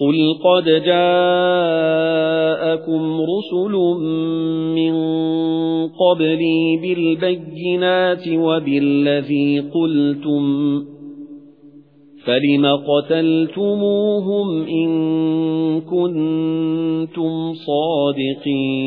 قُلْ قَدْ جَاءَكُمْ رُسُلٌ مِنْ قَبْلِي بِالْبَيِّنَاتِ وَبِالَّذِي قُلْتُمْ فَلِمَ قَتَلْتُمُوهُمْ إِن كُنتُمْ صَادِقِينَ